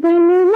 Bye.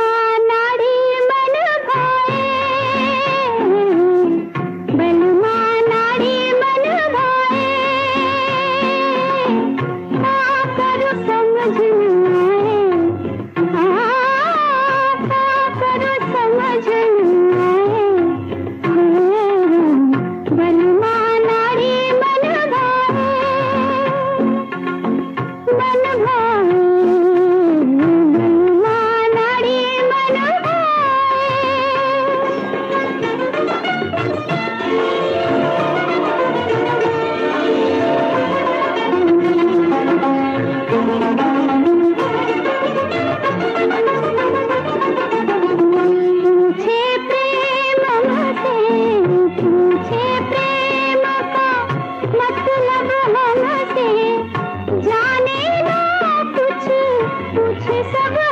सब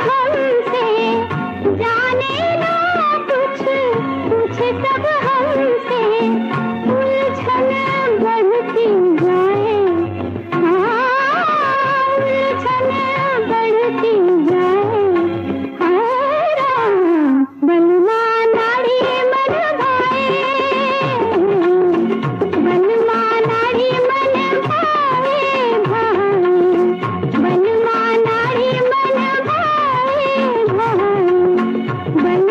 बन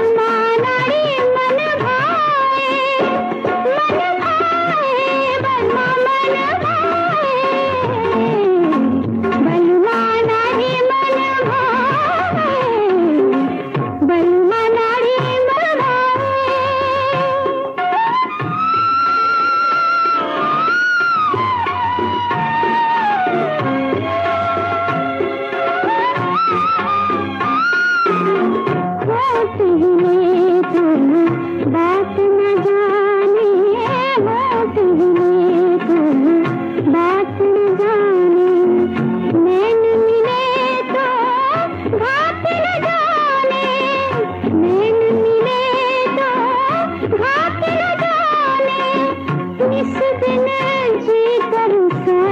जी करूँ